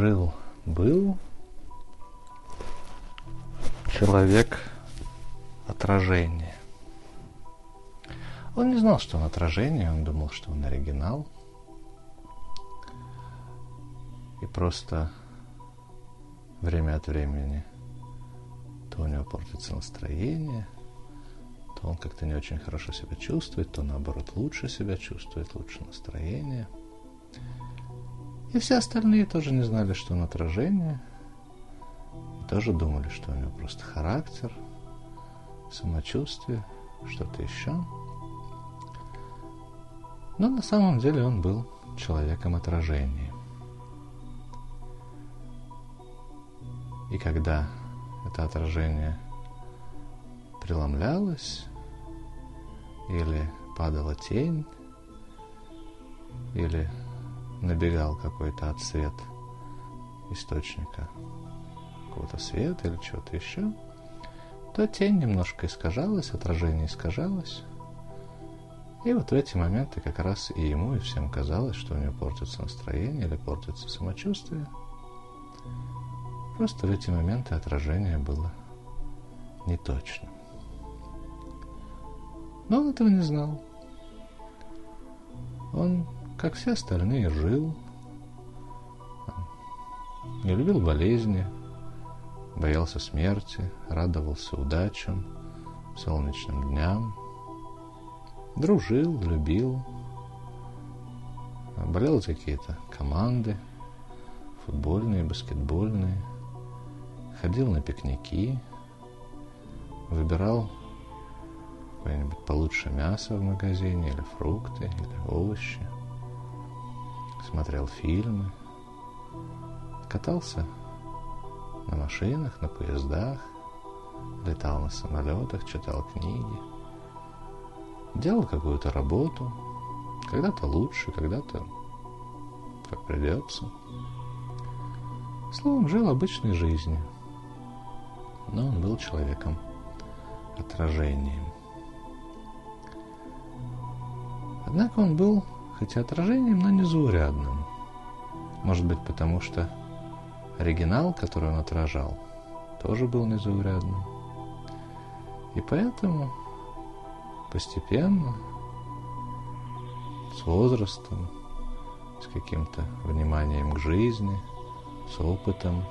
Жил, был человек отражение. Он не знал, что он отражение, он думал, что он оригинал. И просто время от времени то у него портится настроение, то он как-то не очень хорошо себя чувствует, то наоборот лучше себя чувствует, лучше настроение. И все остальные тоже не знали, что он отражение, и тоже думали, что у него просто характер, самочувствие, что-то еще. Но на самом деле он был человеком отражения. И когда это отражение преломлялось, или падала тень, или набегал какой-то отсвет источника какого-то света или чего-то еще, то тень немножко искажалась, отражение искажалось. И вот в эти моменты как раз и ему, и всем казалось, что у него портится настроение или портится самочувствие – Просто в эти моменты отражение было неточным. Но он этого не знал. Он, как все остальные, жил, не любил болезни, боялся смерти, радовался удачам, солнечным дням, дружил, любил, болел за какие-то команды, футбольные, баскетбольные, ходил на пикники, выбирал какое-нибудь получше мясо в магазине, или фрукты, или овощи, смотрел фильмы, катался на машинах, на поездах, летал на самолетах, читал книги, делал какую-то работу, когда-то лучше, когда-то как придется. Словом, жил обычной жизнью – но он был человеком отражением. Однако он был, хотя отражением, но незаурядным. Может быть, потому что оригинал, который он отражал, тоже был незаурядным. И поэтому постепенно, с возрастом, с каким-то вниманием к жизни, с опытом,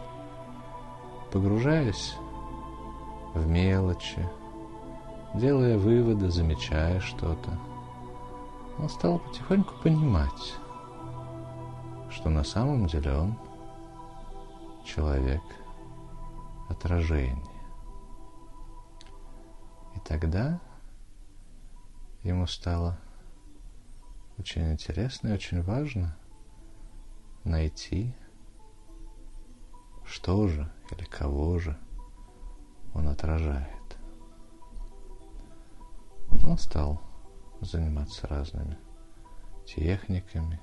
погружаясь в мелочи, делая выводы, замечая что-то. Он стал потихоньку понимать, что на самом деле он человек отражения. И тогда ему стало очень интересно и очень важно найти, что же или кого же – он отражает. Он стал заниматься разными техниками,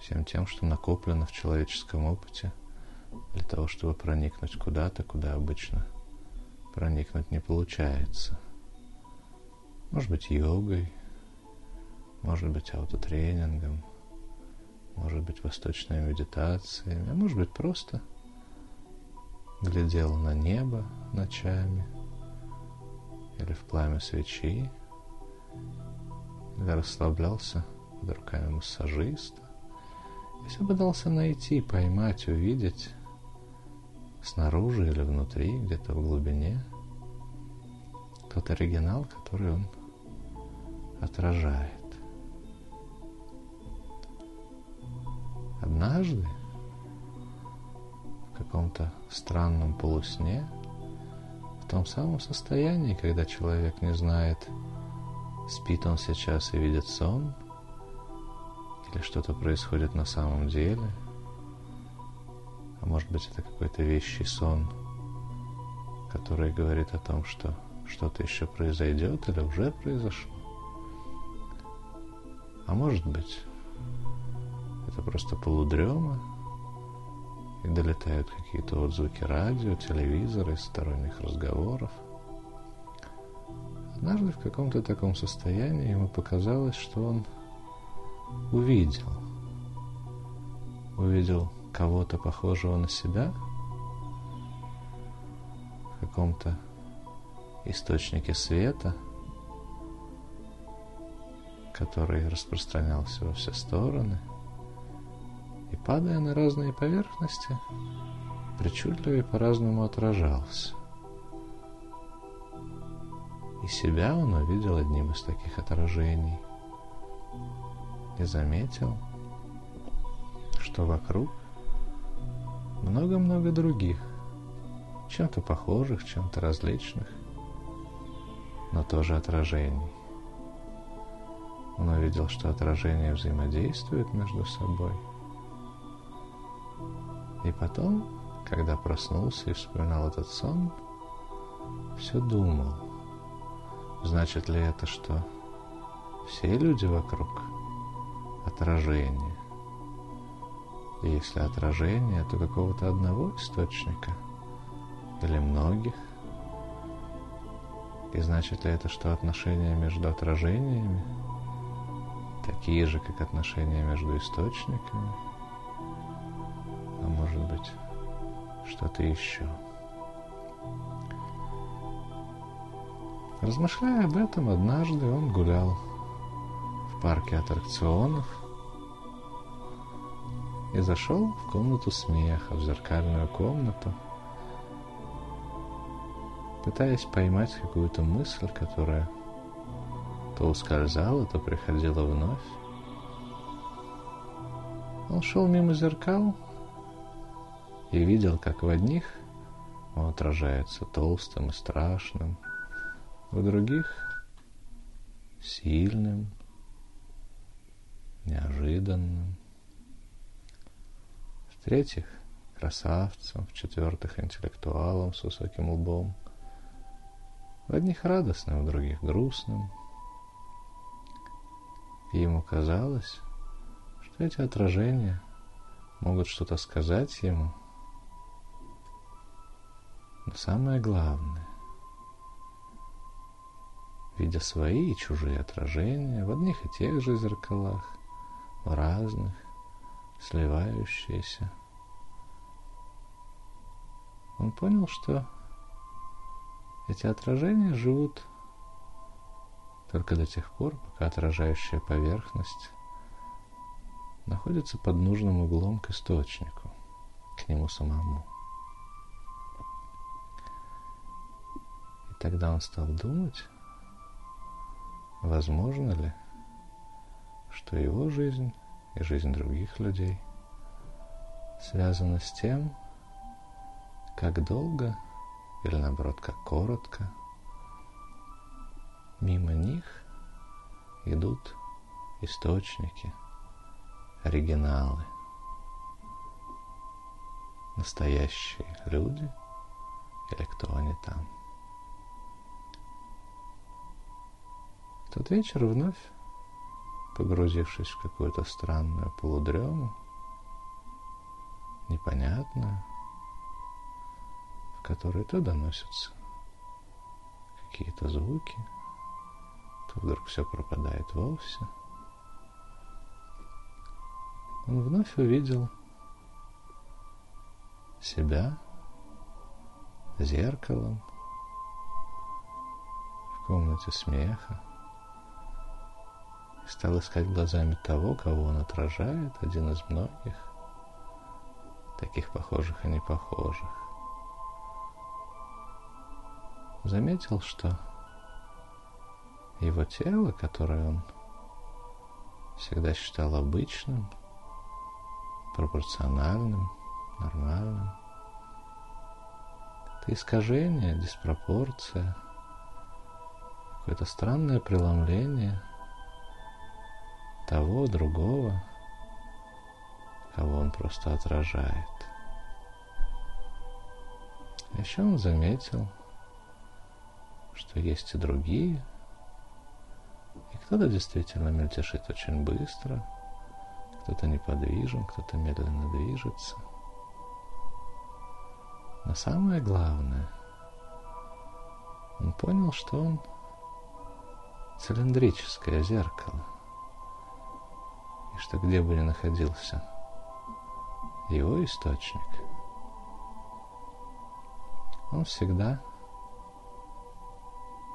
всем тем, что накоплено в человеческом опыте, для того, чтобы проникнуть куда-то, куда обычно проникнуть не получается. Может быть, йогой, может быть, аутотренингом, может быть, восточной медитацией, а может быть, просто – глядел на небо ночами или в пламя свечи, или расслаблялся под руками массажиста, все пытался найти, поймать, увидеть снаружи или внутри, где-то в глубине, тот оригинал, который он отражает. Однажды каком-то странном полусне, в том самом состоянии, когда человек не знает, спит он сейчас и видит сон, или что-то происходит на самом деле, а может быть это какой-то вещий сон, который говорит о том, что что-то еще произойдет или уже произошло. А может быть, это просто полудрема, и долетают какие-то отзвуки радио, телевизора и сторонних разговоров. Однажды в каком-то таком состоянии ему показалось, что он увидел. Увидел кого-то похожего на себя в каком-то источнике света, который распространялся во все стороны и, падая на разные поверхности, причудливо и по-разному отражался. Себя он увидел одним из таких отражений и заметил, что вокруг много-много других, чем-то похожих, чем-то различных, но тоже отражений. Он увидел, что отражения взаимодействуют между собой. И потом, когда проснулся и вспоминал этот сон, все думал, значит ли это, что все люди вокруг отражение. И если отражение, то какого-то одного источника или многих. И значит ли это, что отношения между отражениями такие же, как отношения между источниками? А может быть, что-то еще? Размышляя об этом, однажды он гулял в парке аттракционов и зашел в комнату смеха, в зеркальную комнату, пытаясь поймать какую-то мысль, которая то ускользала, то приходила вновь. Он шел мимо зеркал и видел, как в одних он отражается толстым и страшным, в других — сильным, неожиданным. В-третьих, красавцем, в-четвертых, интеллектуалом с высоким лбом. В одних радостным, в других грустным. И ему казалось, что эти отражения могут что-то сказать ему. Но самое главное, видя свои и чужие отражения в одних и тех же зеркалах, в разных, сливающиеся. Он понял, что эти отражения живут только до тех пор, пока отражающая поверхность находится под нужным углом к источнику, к нему самому. И тогда он стал думать, возможно ли, что его жизнь и жизнь других людей связана с тем, как долго или наоборот как коротко мимо них идут источники, оригиналы, настоящие люди или кто они там. Тот вечер вновь погрузившись в какую-то странную полудрему, непонятную, в которой то доносятся какие-то звуки, то вдруг все пропадает вовсе. Он вновь увидел себя зеркалом в комнате смеха, стал искать глазами того, кого он отражает, один из многих, таких похожих и непохожих. Заметил, что его тело, которое он всегда считал обычным, пропорциональным, нормальным, это искажение, диспропорция, какое-то странное преломление – того, другого, кого он просто отражает. Еще он заметил, что есть и другие, и кто-то действительно мельтешит очень быстро, кто-то неподвижен, кто-то медленно движется. Но самое главное, он понял, что он цилиндрическое зеркало – что где бы ни находился его источник. Он всегда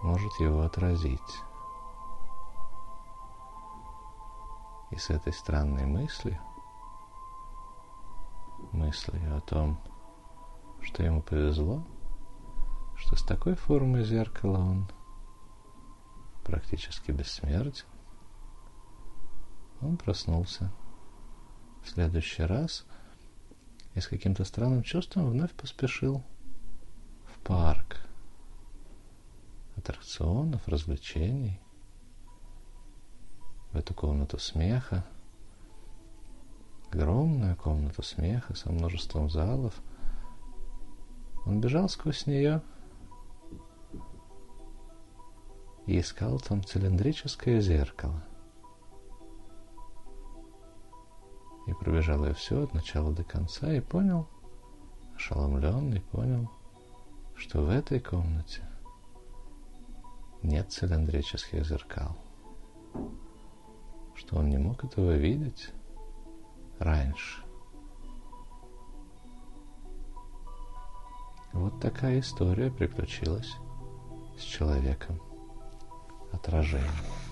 может его отразить. И с этой странной мыслью, мыслью о том, что ему повезло, что с такой формой зеркала он практически бессмертен, он проснулся. В следующий раз и с каким-то странным чувством вновь поспешил в парк аттракционов, развлечений, в эту комнату смеха, огромную комнату смеха со множеством залов. Он бежал сквозь нее и искал там цилиндрическое зеркало. И пробежал ее все от начала до конца и понял, ошеломленный понял, что в этой комнате нет цилиндрических зеркал, что он не мог этого видеть раньше. Вот такая история приключилась с человеком отражением.